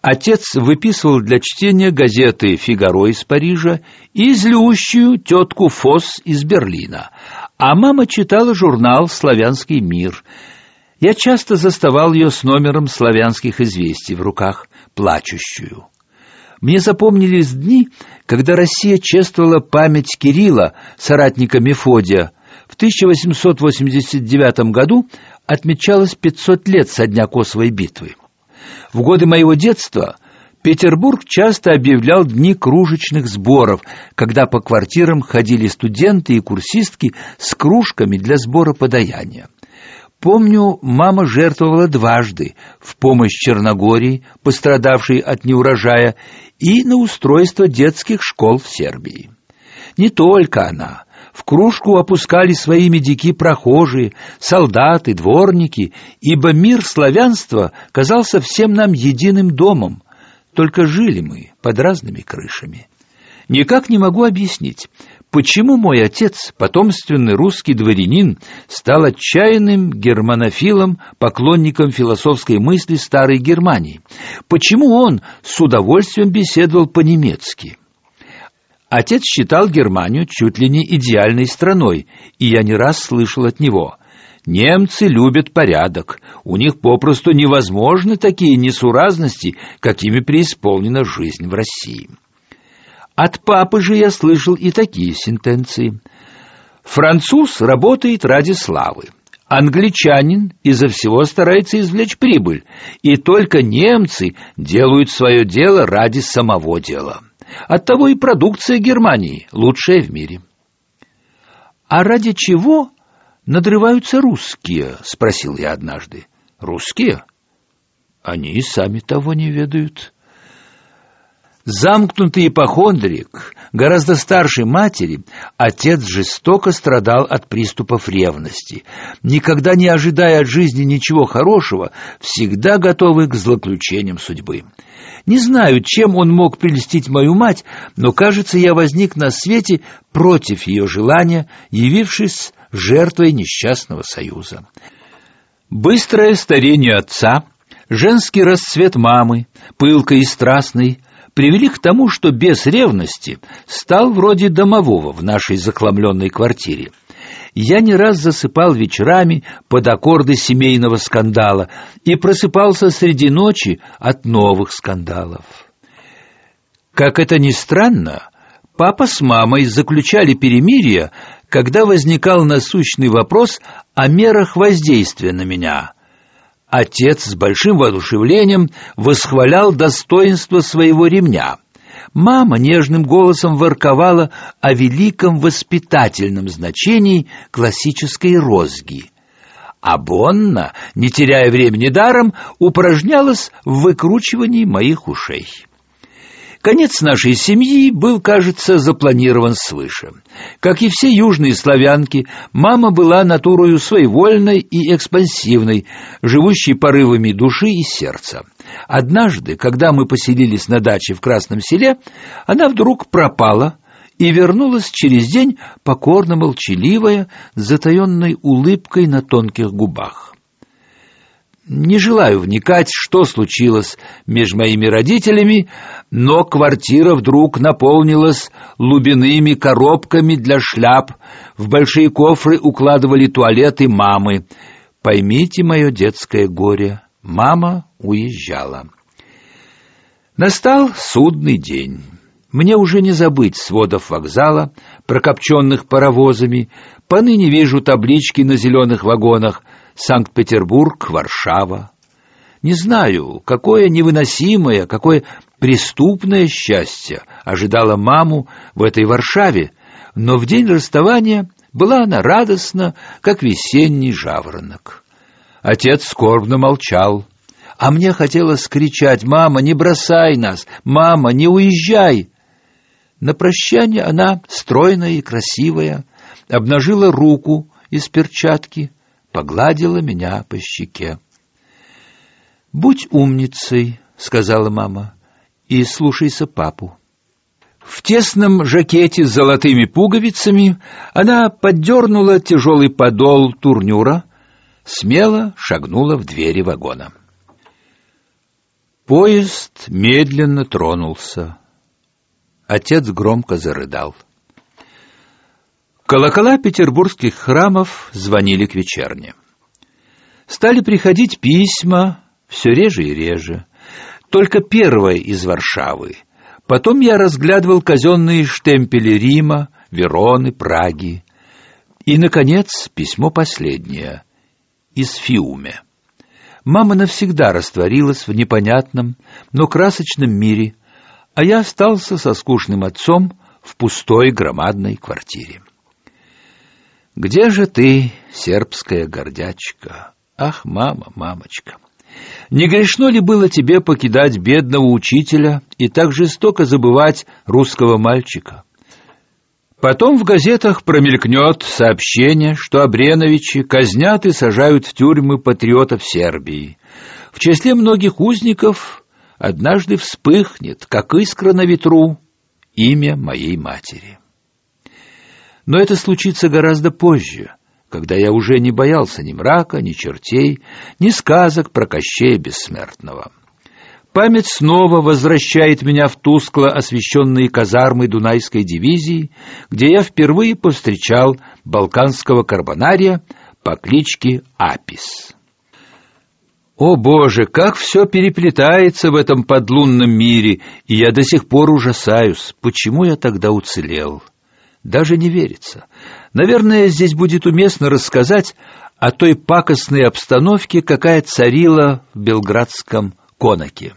Отец выписывал для чтения газеты «Фигаро» из Парижа и злющую тетку Фос из Берлина, а мама читала журнал «Славянский мир». Я часто заставал ее с номером славянских известий в руках, плачущую. Мне запомнились дни, когда Россия чествовала память Кирилла, соратника Мефодия. В 1889 году отмечалось 500 лет со дня Косовой битвы. В годы моего детства Петербург часто объявлял дни кружечных сборов, когда по квартирам ходили студенты и курсистки с кружками для сбора подаяния. Помню, мама жертвовала дважды в помощь Черногории, пострадавшей от неурожая, и на устройство детских школ в Сербии. Не только она. В кружку опускали свои медики прохожие, солдаты, дворники, ибо мир славянства казался всем нам единым домом, только жили мы под разными крышами. Никак не могу объяснить, почему мой отец, потомственный русский дворянин, стал отчаянным германофилом, поклонником философской мысли старой Германии. Почему он с удовольствием беседовал по-немецки? Отец считал Германию чуть ли не идеальной страной, и я не раз слышал от него: немцы любят порядок, у них попросту невозможны такие несуразности, какими преисполнена жизнь в России. От папы же я слышал и такие сентенции: француз работает ради славы. Англичанин изо всего старается извлечь прибыль, и только немцы делают свое дело ради самого дела. Оттого и продукция Германии лучшая в мире. А ради чего надрываются русские, спросил я однажды. Русские? Они и сами того не ведают. Замкнутый ипохондрик, гораздо старше матери, отец жестоко страдал от приступов ревности. Никогда не ожидая от жизни ничего хорошего, всегда готовый к злоключениям судьбы. Не знаю, чем он мог прельстить мою мать, но, кажется, я возник на свете против ее желания, явившись жертвой несчастного союза. Быстрое старение отца, женский расцвет мамы, пылкой и страстной, привели к тому, что без ревности стал вроде домового в нашей захламленной квартире. Я не раз засыпал вечерами под аккорды семейного скандала и просыпался среди ночи от новых скандалов. Как это ни странно, папа с мамой заключали перемирие, когда возникал насущный вопрос о мерах воздействия на меня – Отец с большим воодушевлением восхвалял достоинство своего ремня. Мама нежным голосом ворковала о великом воспитательном значении классической розги. А Бонна, не теряя времени даром, упражнялась в выкручивании моих ушей. Конец нашей семьи был, кажется, запланирован свыше. Как и все южные славянки, мама была натурою своевольной и экспансивной, живущей порывами души и сердца. Однажды, когда мы поселились на даче в Красном селе, она вдруг пропала и вернулась через день покорно молчаливая, с затаенной улыбкой на тонких губах. Не желаю вникать, что случилось между моими родителями, но квартира вдруг наполнилась лубиными коробками для шляп, в большие кофры укладывали туалеты мамы. Поймите мое детское горе, мама уезжала. Настал судный день. Мне уже не забыть сводов вокзала, прокопченных паровозами. Поныне вижу таблички на зеленых вагонах — Санкт-Петербург, Варшава. Не знаю, какое невыносимое, какое преступное счастье ожидало маму в этой Варшаве, но в день расставания была она радостна, как весенний жаворонок. Отец скорбно молчал, а мне хотелось кричать: "Мама, не бросай нас! Мама, не уезжай!" На прощание она, стройная и красивая, обнажила руку из перчатки, погладила меня по щеке. «Будь умницей», — сказала мама, — «и слушайся папу». В тесном жакете с золотыми пуговицами она поддернула тяжелый подол турнюра, смело шагнула в двери вагона. Поезд медленно тронулся. Отец громко зарыдал. Колокола петербургских храмов звонили к вечерне. Стали приходить письма все реже и реже. Только первое из Варшавы. Потом я разглядывал казенные штемпели Рима, Вероны, Праги. И, наконец, письмо последнее из Фиуме. Мама навсегда растворилась в непонятном, но красочном мире, а я остался со скучным отцом в пустой громадной квартире. Где же ты, сербская гордячка? Ах, мама, мамочка! Не грешно ли было тебе покидать бедного учителя и так жестоко забывать русского мальчика? Потом в газетах промелькнет сообщение, что Абреновичи казнят и сажают в тюрьмы патриотов Сербии. В числе многих узников однажды вспыхнет, как искра на ветру, имя моей матери. Но это случится гораздо позже, когда я уже не боялся ни мрака, ни чертей, ни сказок про Кощея Бессмертного. Память снова возвращает меня в тускло освещенные казармы Дунайской дивизии, где я впервые повстречал балканского карбонария по кличке Апис. О, Боже, как все переплетается в этом подлунном мире, и я до сих пор ужасаюсь, почему я тогда уцелел. Даже не верится. Наверное, здесь будет уместно рассказать о той пакостной обстановке, какая царила в белградском Конаке.